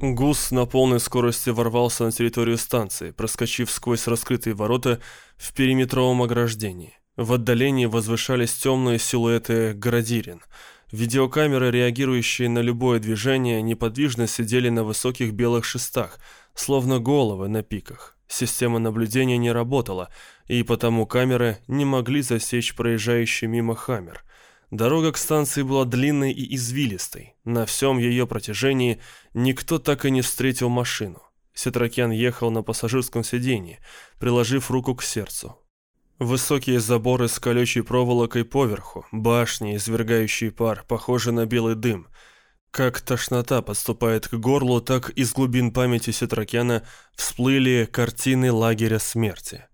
Гус на полной скорости ворвался на территорию станции, проскочив сквозь раскрытые ворота в периметровом ограждении. В отдалении возвышались темные силуэты градирин. Видеокамеры, реагирующие на любое движение, неподвижно сидели на высоких белых шестах, словно головы на пиках. Система наблюдения не работала, и потому камеры не могли засечь проезжающий мимо Хаммер. Дорога к станции была длинной и извилистой. На всем ее протяжении никто так и не встретил машину. Сетракян ехал на пассажирском сиденье, приложив руку к сердцу. Высокие заборы с колючей проволокой поверху, башни, извергающие пар, похожи на белый дым. Как тошнота подступает к горлу, так из глубин памяти Сетракяна всплыли картины лагеря смерти.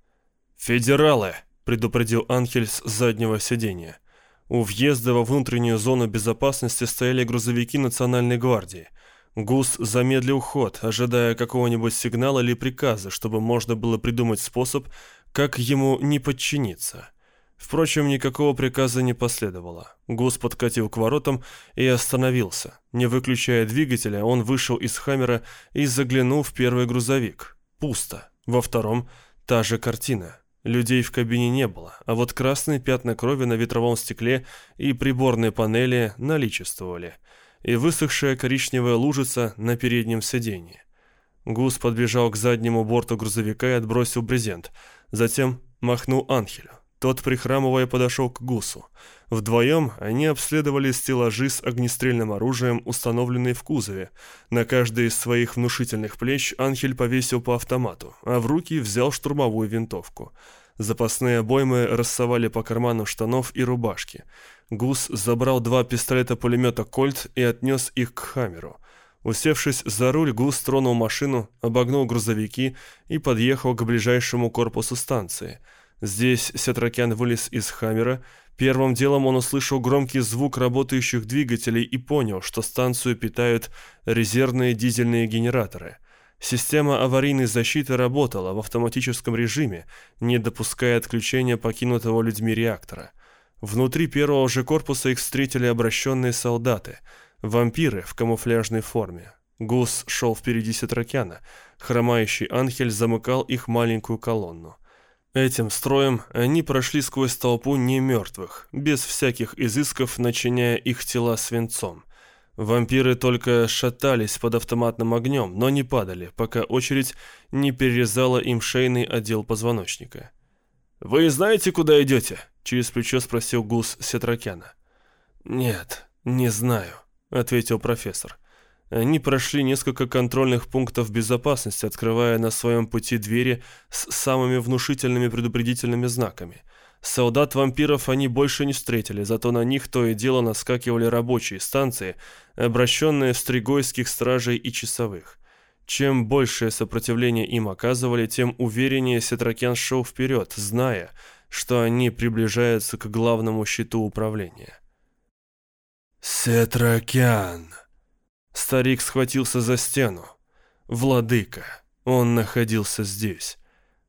«Федералы!» — предупредил Анхель с заднего сиденья. У въезда во внутреннюю зону безопасности стояли грузовики Национальной гвардии. Гус замедлил ход, ожидая какого-нибудь сигнала или приказа, чтобы можно было придумать способ, как ему не подчиниться. Впрочем, никакого приказа не последовало. Гус подкатил к воротам и остановился. Не выключая двигателя, он вышел из «Хаммера» и заглянул в первый грузовик. Пусто. Во втором – та же картина. Людей в кабине не было, а вот красные пятна крови на ветровом стекле и приборной панели наличествовали, и высохшая коричневая лужица на переднем сиденье. Гус подбежал к заднему борту грузовика и отбросил брезент, затем махнул Анхелю. Тот, прихрамывая, подошел к Гусу. Вдвоем они обследовали стеллажи с огнестрельным оружием, установленные в кузове. На каждой из своих внушительных плеч Анхель повесил по автомату, а в руки взял штурмовую винтовку. Запасные обоймы рассовали по карманам штанов и рубашки. Гус забрал два пистолета-пулемета «Кольт» и отнес их к «Хаммеру». Усевшись за руль, Гус тронул машину, обогнул грузовики и подъехал к ближайшему корпусу станции – Здесь Сетракян вылез из Хаммера. Первым делом он услышал громкий звук работающих двигателей и понял, что станцию питают резервные дизельные генераторы. Система аварийной защиты работала в автоматическом режиме, не допуская отключения покинутого людьми реактора. Внутри первого же корпуса их встретили обращенные солдаты, вампиры в камуфляжной форме. Гус шел впереди Сетракяна, хромающий Анхель замыкал их маленькую колонну. Этим строем они прошли сквозь толпу немертвых, без всяких изысков, начиняя их тела свинцом. Вампиры только шатались под автоматным огнем, но не падали, пока очередь не перерезала им шейный отдел позвоночника. «Вы знаете, куда идете?» — через плечо спросил Гус Сетракяна. «Нет, не знаю», — ответил профессор. Они прошли несколько контрольных пунктов безопасности, открывая на своем пути двери с самыми внушительными предупредительными знаками. Солдат-вампиров они больше не встретили, зато на них то и дело наскакивали рабочие станции, обращенные в стригойских стражей и часовых. Чем большее сопротивление им оказывали, тем увереннее Сетракян шел вперед, зная, что они приближаются к главному щиту управления. «Сетракян!» Старик схватился за стену. Владыка. Он находился здесь.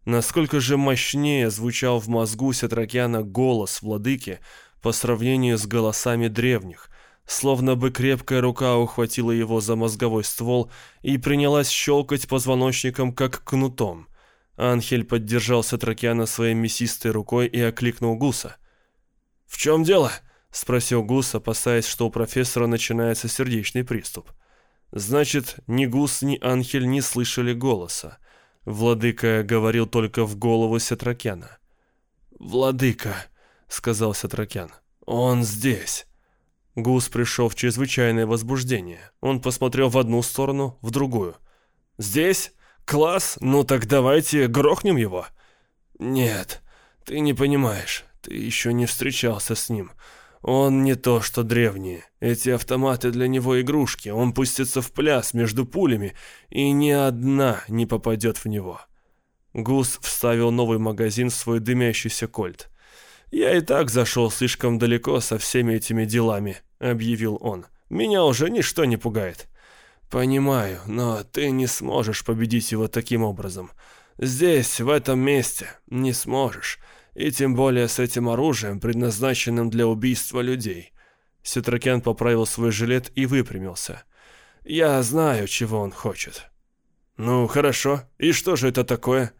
Насколько же мощнее звучал в мозгу Сетракяна голос владыки по сравнению с голосами древних, словно бы крепкая рука ухватила его за мозговой ствол и принялась щелкать позвоночником, как кнутом. Анхель поддержал Сетракяна своей мясистой рукой и окликнул Гуса. «В чем дело?» — спросил Гус, опасаясь, что у профессора начинается сердечный приступ. Значит, ни Гус, ни Анхель не слышали голоса. Владыка говорил только в голову Сетракяна. «Владыка», — сказал Сетракян, — «он здесь». Гус пришел в чрезвычайное возбуждение. Он посмотрел в одну сторону, в другую. «Здесь? Класс? Ну так давайте грохнем его». «Нет, ты не понимаешь. Ты еще не встречался с ним. Он не то что древние. Эти автоматы для него игрушки. Он пустится в пляс между пулями, и ни одна не попадет в него. Гус вставил новый магазин в свой дымящийся кольт. «Я и так зашел слишком далеко со всеми этими делами», — объявил он. «Меня уже ничто не пугает». «Понимаю, но ты не сможешь победить его таким образом. Здесь, в этом месте, не сможешь. И тем более с этим оружием, предназначенным для убийства людей. Сетракян поправил свой жилет и выпрямился. Я знаю, чего он хочет». «Ну, хорошо. И что же это такое?»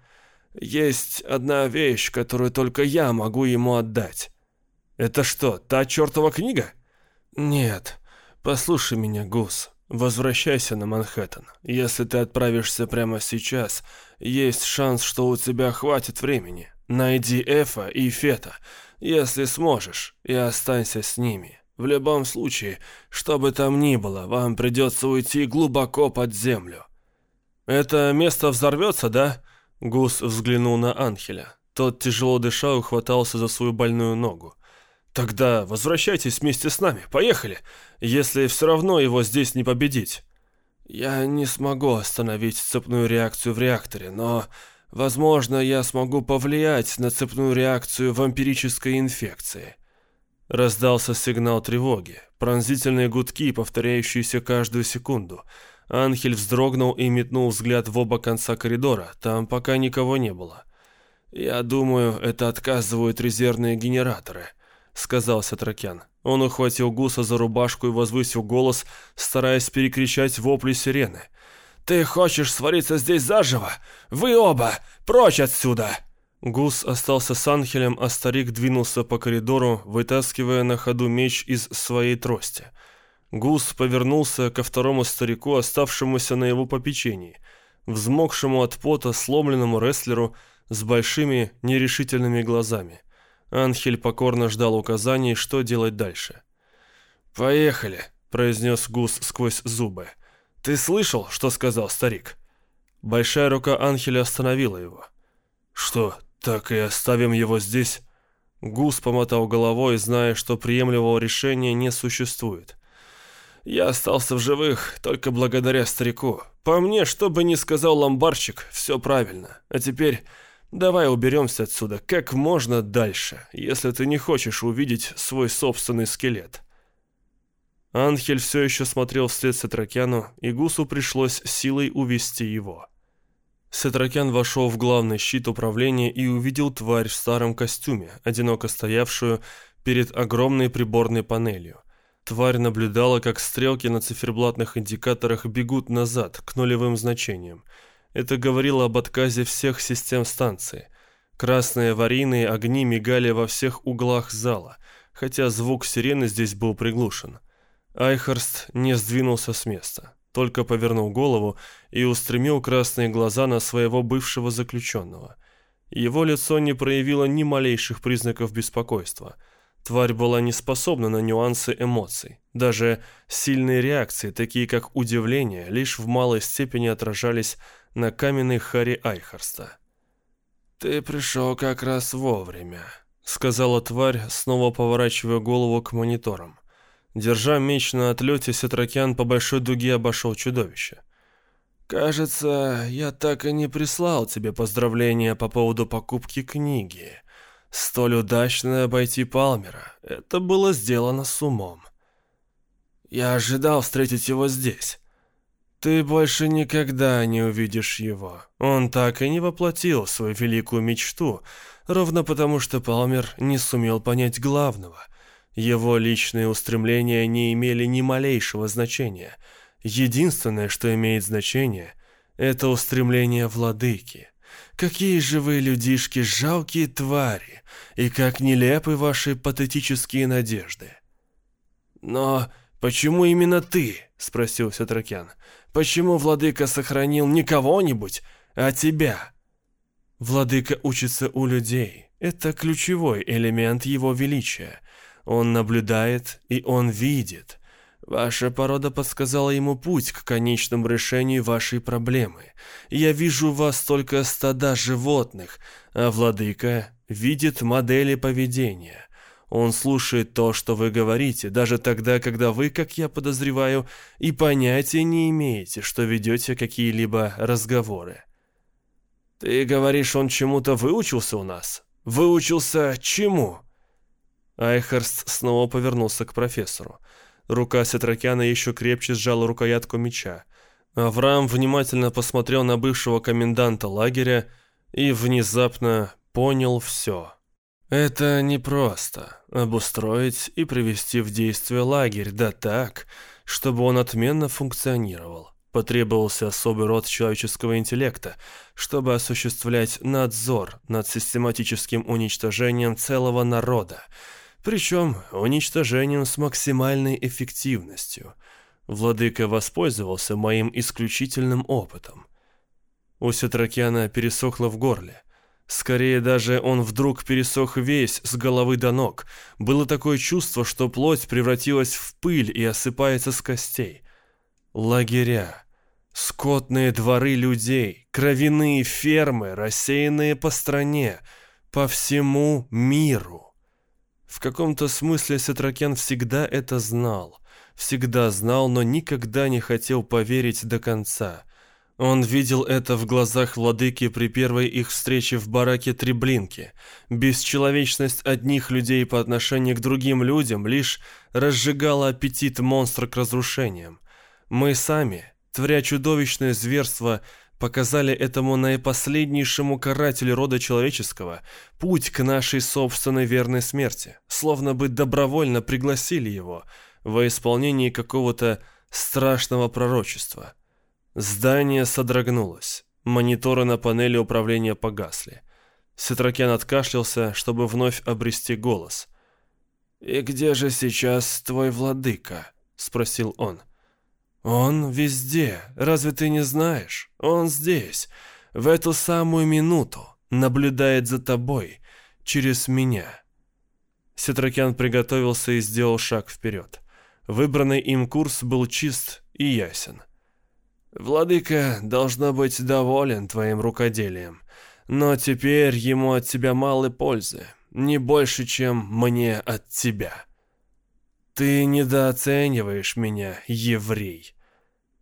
«Есть одна вещь, которую только я могу ему отдать». «Это что, та чертова книга?» «Нет. Послушай меня, Гус. Возвращайся на Манхэттен. Если ты отправишься прямо сейчас, есть шанс, что у тебя хватит времени. Найди Эфа и Фета, если сможешь, и останься с ними. В любом случае, что бы там ни было, вам придется уйти глубоко под землю. «Это место взорвется, да?» Гус взглянул на Анхеля. Тот, тяжело дыша, ухватался за свою больную ногу. «Тогда возвращайтесь вместе с нами, поехали, если все равно его здесь не победить». «Я не смогу остановить цепную реакцию в реакторе, но, возможно, я смогу повлиять на цепную реакцию вампирической инфекции». Раздался сигнал тревоги, пронзительные гудки, повторяющиеся каждую секунду. Анхель вздрогнул и метнул взгляд в оба конца коридора, там пока никого не было. «Я думаю, это отказывают резервные генераторы», — сказал Сатракян. Он ухватил Гуса за рубашку и возвысил голос, стараясь перекричать вопли сирены. «Ты хочешь свариться здесь заживо? Вы оба! Прочь отсюда!» Гус остался с Анхелем, а старик двинулся по коридору, вытаскивая на ходу меч из своей трости. Гус повернулся ко второму старику, оставшемуся на его попечении, взмокшему от пота сломленному рестлеру с большими нерешительными глазами. Анхель покорно ждал указаний, что делать дальше. «Поехали», — произнес Гус сквозь зубы. «Ты слышал, что сказал старик?» Большая рука Анхеля остановила его. «Что, так и оставим его здесь?» Гус помотал головой, зная, что приемлемого решения не существует. «Я остался в живых только благодаря старику. По мне, что бы ни сказал ломбарщик, все правильно. А теперь Давай уберемся отсюда как можно дальше, если ты не хочешь увидеть свой собственный скелет. Анхель все еще смотрел вслед Сетракяну, и Гусу пришлось силой увести его. Сетракян вошел в главный щит управления и увидел тварь в старом костюме, одиноко стоявшую перед огромной приборной панелью. Тварь наблюдала, как стрелки на циферблатных индикаторах бегут назад, к нулевым значениям. Это говорило об отказе всех систем станции. Красные аварийные огни мигали во всех углах зала, хотя звук сирены здесь был приглушен. Айхарст не сдвинулся с места, только повернул голову и устремил красные глаза на своего бывшего заключенного. Его лицо не проявило ни малейших признаков беспокойства. Тварь была не способна на нюансы эмоций. Даже сильные реакции, такие как удивление, лишь в малой степени отражались на каменной харе Айхарста. «Ты пришел как раз вовремя», — сказала тварь, снова поворачивая голову к мониторам. Держа меч на отлете, Сетракян по большой дуге обошел чудовище. «Кажется, я так и не прислал тебе поздравления по поводу покупки книги. Столь удачно обойти Палмера. Это было сделано с умом. Я ожидал встретить его здесь. Ты больше никогда не увидишь его. Он так и не воплотил свою великую мечту, ровно потому что Палмер не сумел понять главного. Его личные устремления не имели ни малейшего значения. Единственное, что имеет значение, это устремление владыки. Какие же вы, людишки, жалкие твари, и как нелепы ваши патетические надежды. Но почему именно ты? спросил Сетракян. Почему владыка сохранил не кого-нибудь, а тебя? Владыка учится у людей. Это ключевой элемент его величия. Он наблюдает и он видит. Ваша порода подсказала ему путь к конечному решению вашей проблемы. Я вижу вас только стада животных, а владыка видит модели поведения. Он слушает то, что вы говорите, даже тогда, когда вы, как я подозреваю, и понятия не имеете, что ведете какие-либо разговоры. Ты говоришь, он чему-то выучился у нас? Выучился чему? Айхерст снова повернулся к профессору. Рука Сетракяна еще крепче сжала рукоятку меча. Авраам внимательно посмотрел на бывшего коменданта лагеря и внезапно понял все. Это непросто — обустроить и привести в действие лагерь, да так, чтобы он отменно функционировал. Потребовался особый род человеческого интеллекта, чтобы осуществлять надзор над систематическим уничтожением целого народа, причем уничтожением с максимальной эффективностью. Владыка воспользовался моим исключительным опытом. У Сетракяна пересохло в горле. Скорее даже он вдруг пересох весь с головы до ног. Было такое чувство, что плоть превратилась в пыль и осыпается с костей. Лагеря, скотные дворы людей, кровяные фермы, рассеянные по стране, по всему миру. В каком-то смысле Сетракен всегда это знал. Всегда знал, но никогда не хотел поверить до конца. Он видел это в глазах владыки при первой их встрече в бараке Треблинки. Бесчеловечность одних людей по отношению к другим людям лишь разжигала аппетит монстра к разрушениям. Мы сами, творя чудовищное зверство, показали этому наипоследнейшему карателю рода человеческого путь к нашей собственной верной смерти, словно бы добровольно пригласили его во исполнение какого-то страшного пророчества. Здание содрогнулось. Мониторы на панели управления погасли. Сетракян откашлялся, чтобы вновь обрести голос. «И где же сейчас твой владыка?» — спросил он. «Он везде, разве ты не знаешь? Он здесь, в эту самую минуту, наблюдает за тобой, через меня». Сетракян приготовился и сделал шаг вперед. Выбранный им курс был чист и ясен. «Владыка должно быть доволен твоим рукоделием, но теперь ему от тебя мало пользы, не больше, чем мне от тебя». «Ты недооцениваешь меня, еврей».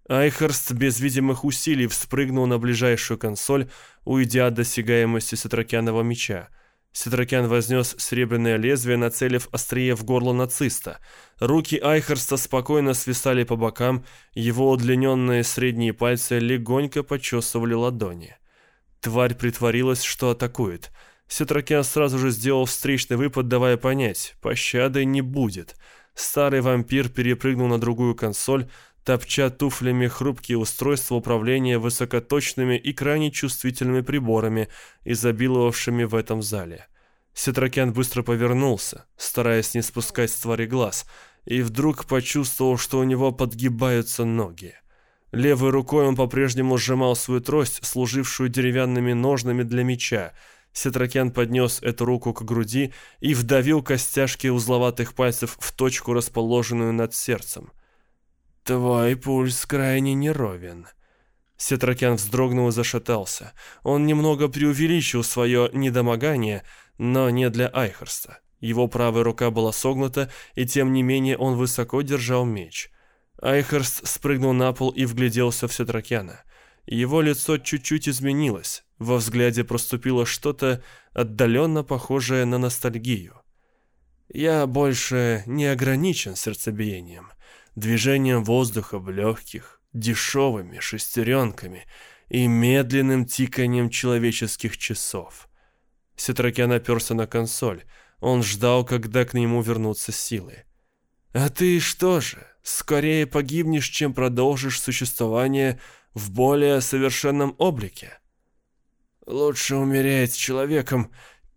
Айхерст без видимых усилий вспрыгнул на ближайшую консоль, уйдя от досягаемости Сетракянова меча. Сетракян вознес серебряное лезвие, нацелив острие в горло нациста. Руки Айхерста спокойно свисали по бокам, его удлиненные средние пальцы легонько почесывали ладони. Тварь притворилась, что атакует. Сетракян сразу же сделал встречный выпад, давая понять, пощады не будет — Старый вампир перепрыгнул на другую консоль, топча туфлями хрупкие устройства управления высокоточными и крайне чувствительными приборами, изобиловавшими в этом зале. Сетракян быстро повернулся, стараясь не спускать с твари глаз, и вдруг почувствовал, что у него подгибаются ноги. Левой рукой он по-прежнему сжимал свою трость, служившую деревянными ножнами для меча, Сетракян поднес эту руку к груди и вдавил костяшки узловатых пальцев в точку, расположенную над сердцем. «Твой пульс крайне неровен». Сетракян вздрогнул и зашатался. Он немного преувеличил свое недомогание, но не для Айхерста. Его правая рука была согнута, и тем не менее он высоко держал меч. Айхерст спрыгнул на пол и вгляделся в Сетракяна. Его лицо чуть-чуть изменилось. Во взгляде проступило что-то отдаленно похожее на ностальгию. Я больше не ограничен сердцебиением, движением воздуха в легких, дешевыми шестеренками и медленным тиканием человеческих часов. Сетракян оперся на консоль. Он ждал, когда к нему вернутся силы. «А ты что же, скорее погибнешь, чем продолжишь существование в более совершенном облике?» «Лучше умереть человеком,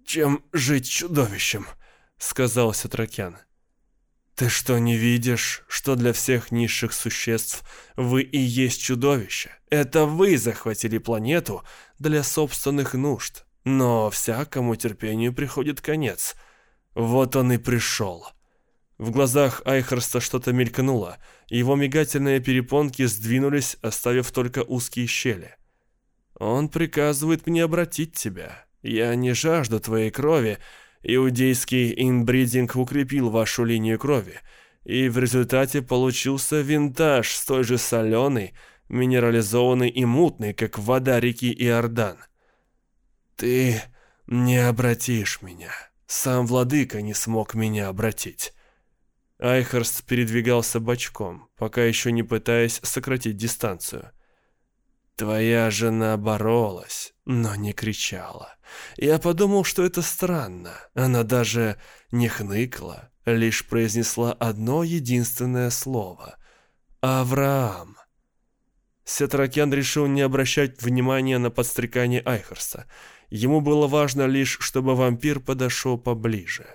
чем жить чудовищем», — сказал Сатракян. «Ты что, не видишь, что для всех низших существ вы и есть чудовище? Это вы захватили планету для собственных нужд, но всякому терпению приходит конец. Вот он и пришел». В глазах Айхерста что-то мелькнуло, его мигательные перепонки сдвинулись, оставив только узкие щели. Он приказывает мне обратить тебя. Я не жажду твоей крови. Иудейский инбридинг укрепил вашу линию крови. И в результате получился винтаж, столь же соленый, минерализованный и мутный, как вода реки Иордан. Ты не обратишь меня. Сам владыка не смог меня обратить. Айхерст передвигался бочком, пока еще не пытаясь сократить дистанцию. Твоя жена боролась, но не кричала. Я подумал, что это странно. Она даже не хныкла, лишь произнесла одно единственное слово. «Авраам». Сетракян решил не обращать внимания на подстрекание Айхерста. Ему было важно лишь, чтобы вампир подошел поближе.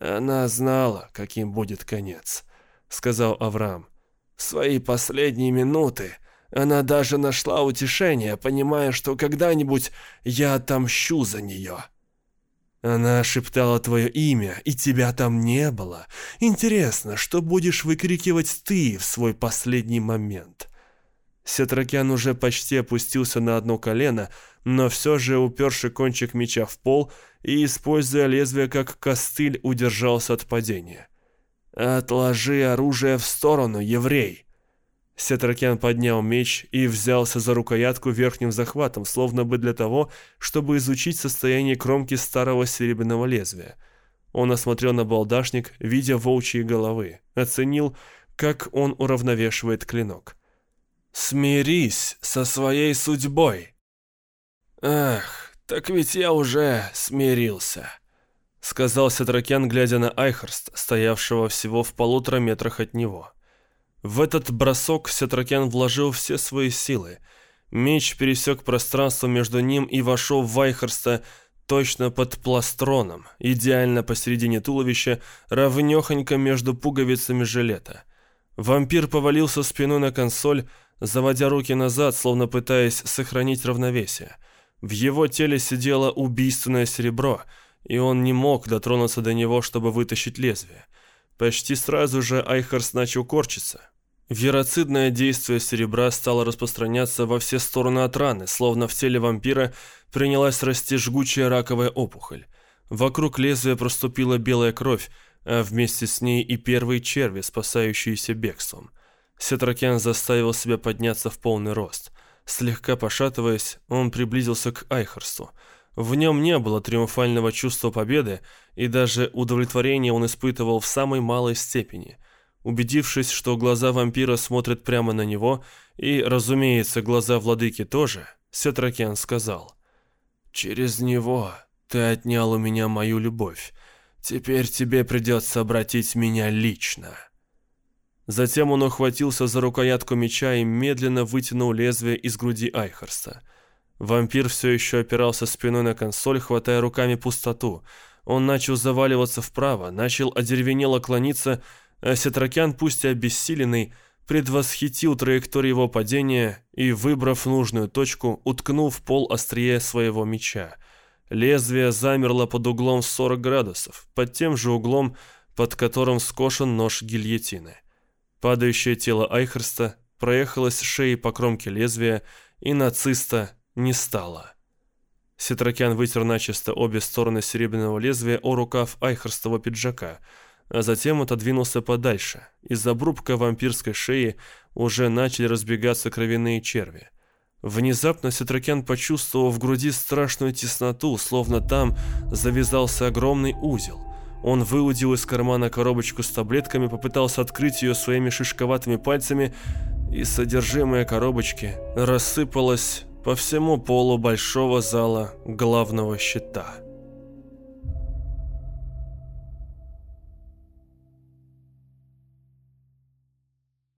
«Она знала, каким будет конец», — сказал Авраам. «В свои последние минуты она даже нашла утешение, понимая, что когда-нибудь я отомщу за нее». Она шептала твое имя, и тебя там не было. Интересно, что будешь выкрикивать ты в свой последний момент?» Сетракян уже почти опустился на одно колено, но все же, уперши кончик меча в пол и, используя лезвие как костыль, удержался от падения. «Отложи оружие в сторону, еврей!» Сетракян поднял меч и взялся за рукоятку верхним захватом, словно бы для того, чтобы изучить состояние кромки старого серебряного лезвия. Он осмотрел на балдашник, видя волчьи головы, оценил, как он уравновешивает клинок. «Смирись со своей судьбой!» «Ах, так ведь я уже смирился», — сказал Сетракян, глядя на Айхерст, стоявшего всего в полутора метрах от него. В этот бросок Сетракен вложил все свои силы. Меч пересек пространство между ним и вошел в Вайхерста точно под пластроном, идеально посередине туловища, равнёхонько между пуговицами жилета. Вампир повалился спиной на консоль, заводя руки назад, словно пытаясь сохранить равновесие. В его теле сидело убийственное серебро, и он не мог дотронуться до него, чтобы вытащить лезвие. Почти сразу же Айхарс начал корчиться. Вероцидное действие серебра стало распространяться во все стороны от раны, словно в теле вампира принялась расти жгучая раковая опухоль. Вокруг лезвия проступила белая кровь, а вместе с ней и первые черви, спасающиеся бегством. Сетракен заставил себя подняться в полный рост. Слегка пошатываясь, он приблизился к Айхарсту. В нем не было триумфального чувства победы, и даже удовлетворение он испытывал в самой малой степени. Убедившись, что глаза вампира смотрят прямо на него, и, разумеется, глаза владыки тоже, Сетракен сказал, «Через него ты отнял у меня мою любовь. Теперь тебе придется обратить меня лично». Затем он ухватился за рукоятку меча и медленно вытянул лезвие из груди Айхарста. Вампир все еще опирался спиной на консоль, хватая руками пустоту. Он начал заваливаться вправо, начал одеревенело клониться, а Сетракян, пусть и обессиленный, предвосхитил траекторию его падения и, выбрав нужную точку, уткнул в пол острие своего меча. Лезвие замерло под углом 40 градусов, под тем же углом, под которым скошен нож гильотины. Падающее тело Айхерста проехалось шеи по кромке лезвия, и нациста не стало. Ситракян вытер начисто обе стороны серебряного лезвия о рукав Айхерстова пиджака, а затем отодвинулся подальше. Из обрубка вампирской шеи уже начали разбегаться кровяные черви. Внезапно Ситракян почувствовал в груди страшную тесноту, словно там завязался огромный узел. Он выудил из кармана коробочку с таблетками, попытался открыть ее своими шишковатыми пальцами, и содержимое коробочки рассыпалось по всему полу большого зала главного щита.